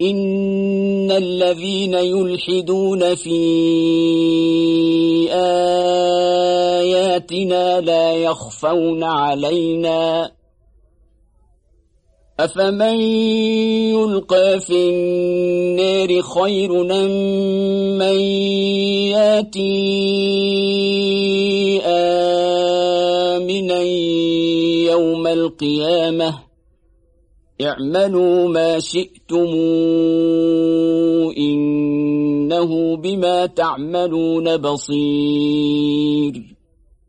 إن الذين يلحدون في آياتنا لا يخفون علينا أفمن يلقى في النار خير من ياتي آمنا يوم القيامة اعملوا ما شئتم إنه بما تعملون بصير.